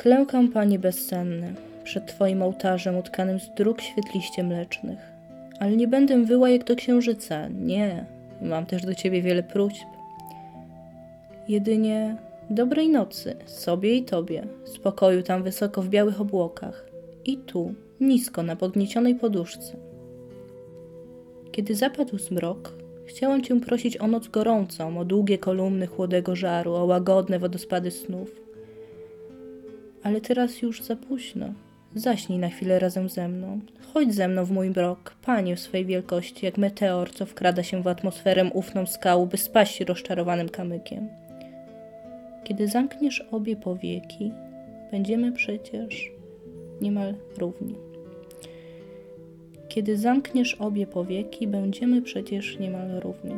Klękam, Panie bezsenny, przed Twoim ołtarzem utkanym z dróg świetliście mlecznych. Ale nie będę wyła jak do księżyca, nie. Mam też do Ciebie wiele próśb. Jedynie dobrej nocy, sobie i Tobie, spokoju tam wysoko w białych obłokach i tu, nisko na podniesionej poduszce. Kiedy zapadł zmrok, chciałam Cię prosić o noc gorącą, o długie kolumny chłodego żaru, o łagodne wodospady snów. Ale teraz już za późno. Zaśnij na chwilę razem ze mną. Chodź ze mną w mój mrok, Panie w swej wielkości, jak meteor, co wkrada się w atmosferę ufną skału, by spaść rozczarowanym kamykiem. Kiedy zamkniesz obie powieki, będziemy przecież niemal równi. Kiedy zamkniesz obie powieki, będziemy przecież niemal równi.